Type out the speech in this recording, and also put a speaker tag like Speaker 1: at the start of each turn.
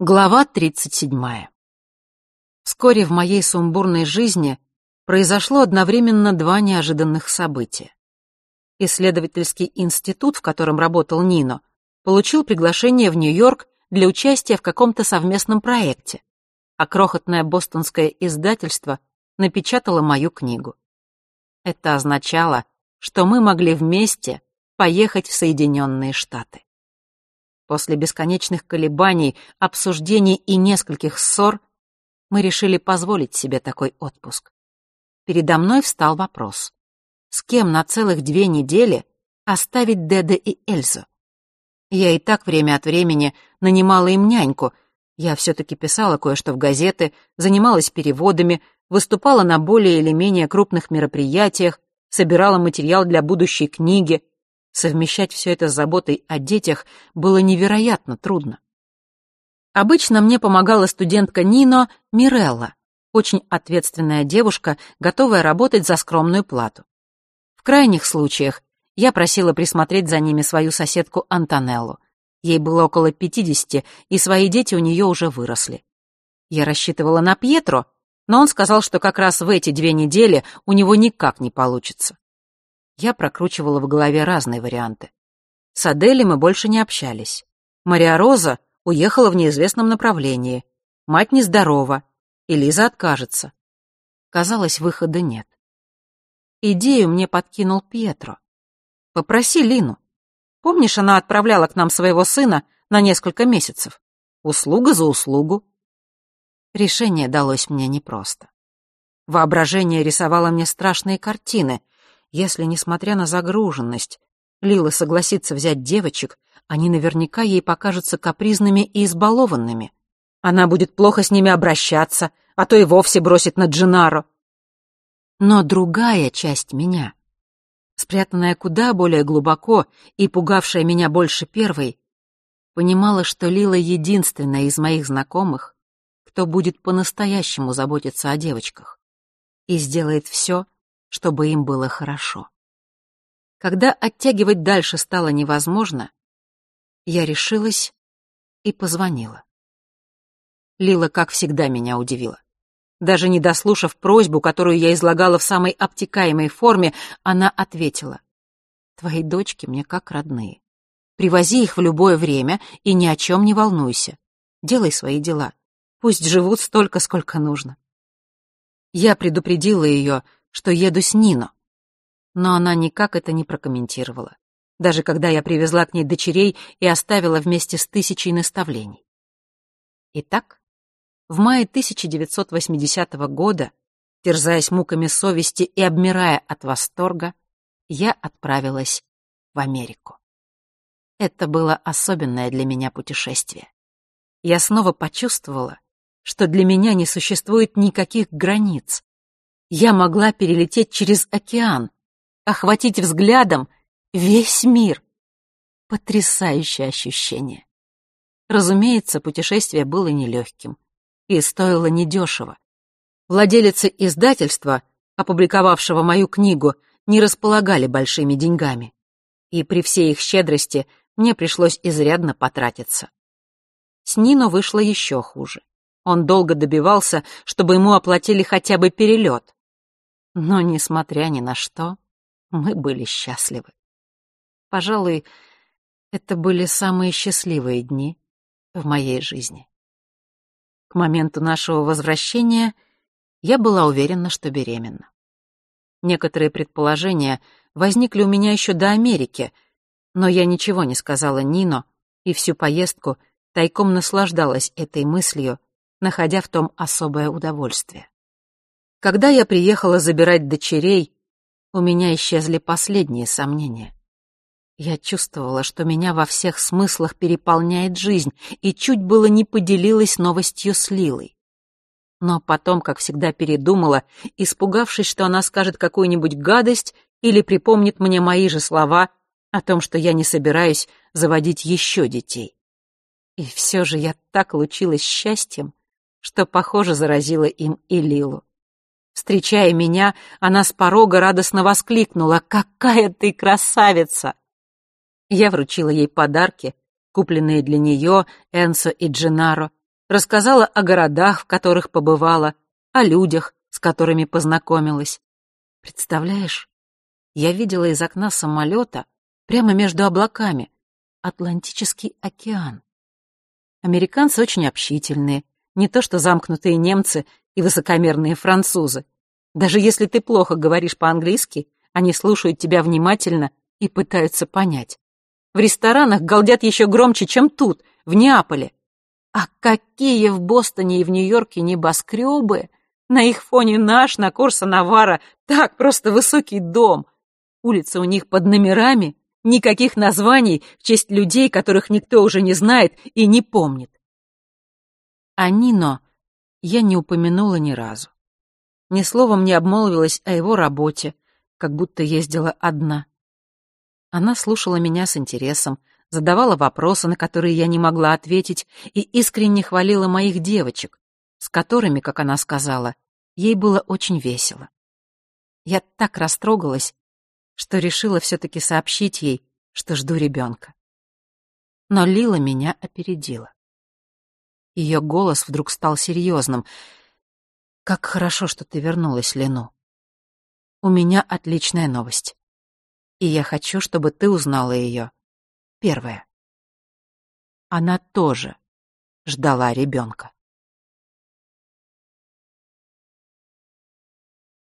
Speaker 1: Глава 37. Вскоре в моей сумбурной жизни произошло одновременно два неожиданных события. Исследовательский институт, в котором работал Нино, получил приглашение в Нью-Йорк для участия в каком-то совместном проекте, а крохотное бостонское издательство напечатало мою книгу. Это означало, что мы могли вместе поехать в Соединенные Штаты. После бесконечных колебаний, обсуждений и нескольких ссор мы решили позволить себе такой отпуск. Передо мной встал вопрос. С кем на целых две недели оставить Деда и Эльзу? Я и так время от времени нанимала им няньку. Я все-таки писала кое-что в газеты, занималась переводами, выступала на более или менее крупных мероприятиях, собирала материал для будущей книги, Совмещать все это с заботой о детях было невероятно трудно. Обычно мне помогала студентка Нино Мирелла, очень ответственная девушка, готовая работать за скромную плату. В крайних случаях я просила присмотреть за ними свою соседку Антонеллу. Ей было около пятидесяти, и свои дети у нее уже выросли. Я рассчитывала на Пьетро, но он сказал, что как раз в эти две недели у него никак не получится. Я прокручивала в голове разные варианты. С Адели мы больше не общались. Мария Роза уехала в неизвестном направлении. Мать нездорова, и Лиза откажется. Казалось, выхода нет. Идею мне подкинул Пьетро. «Попроси Лину. Помнишь, она отправляла к нам своего сына на несколько месяцев? Услуга за услугу». Решение далось мне непросто. Воображение рисовало мне страшные картины — если, несмотря на загруженность, Лила согласится взять девочек, они наверняка ей покажутся капризными и избалованными. Она будет плохо с ними обращаться, а то и вовсе бросит на Джинаро. Но другая часть меня, спрятанная куда более глубоко и пугавшая меня больше первой, понимала, что Лила единственная из моих знакомых, кто будет по-настоящему заботиться о девочках и сделает все, чтобы им было хорошо. Когда оттягивать дальше стало невозможно, я решилась и позвонила. Лила, как всегда, меня удивила. Даже не дослушав просьбу, которую я излагала в самой обтекаемой форме, она ответила. «Твои дочки мне как родные. Привози их в любое время и ни о чем не волнуйся. Делай свои дела. Пусть живут столько, сколько нужно». Я предупредила ее, что еду с Нино. Но она никак это не прокомментировала, даже когда я привезла к ней дочерей и оставила вместе с тысячей наставлений. Итак, в мае 1980 года, терзаясь муками совести и обмирая от восторга, я отправилась в Америку. Это было особенное для меня путешествие. Я снова почувствовала, что для меня не существует никаких границ, я могла перелететь через океан, охватить взглядом весь мир. Потрясающее ощущение. Разумеется, путешествие было нелегким и стоило недешево. Владелицы издательства, опубликовавшего мою книгу, не располагали большими деньгами, и при всей их щедрости мне пришлось изрядно потратиться. С Нино вышло еще хуже. Он долго добивался, чтобы ему оплатили хотя бы перелет. Но, несмотря ни на что, мы были счастливы. Пожалуй, это были самые счастливые дни в моей жизни. К моменту нашего возвращения я была уверена, что беременна. Некоторые предположения возникли у меня еще до Америки, но я ничего не сказала Нино и всю поездку тайком наслаждалась этой мыслью, находя в том особое удовольствие. Когда я приехала забирать дочерей, у меня исчезли последние сомнения. Я чувствовала, что меня во всех смыслах переполняет жизнь, и чуть было не поделилась новостью с Лилой. Но потом, как всегда, передумала, испугавшись, что она скажет какую-нибудь гадость или припомнит мне мои же слова о том, что я не собираюсь заводить еще детей. И все же я так лучилась счастьем, что, похоже, заразила им и Лилу. Встречая меня, она с порога радостно воскликнула «Какая ты красавица!» Я вручила ей подарки, купленные для нее, Энсо и Дженаро, рассказала о городах, в которых побывала, о людях, с которыми познакомилась. Представляешь, я видела из окна самолета, прямо между облаками, Атлантический океан. Американцы очень общительные, не то что замкнутые немцы и высокомерные французы. Даже если ты плохо говоришь по-английски, они слушают тебя внимательно и пытаются понять. В ресторанах галдят еще громче, чем тут, в Неаполе. А какие в Бостоне и в Нью-Йорке небоскребы! На их фоне наш, на Корса Навара, так просто высокий дом. Улицы у них под номерами, никаких названий в честь людей, которых никто уже не знает и не помнит. А Нино я не упомянула ни разу. Ни словом не обмолвилась о его работе, как будто ездила одна. Она слушала меня с интересом, задавала вопросы, на которые я не могла ответить, и искренне хвалила моих девочек, с которыми, как она сказала, ей было очень весело. Я так растрогалась, что решила все-таки сообщить ей, что жду ребенка. Но Лила меня опередила. Ее голос вдруг стал серьезным. «Как хорошо, что ты вернулась, Лену. У меня отличная новость. И я хочу, чтобы ты узнала ее. Первая. Она тоже ждала ребенка.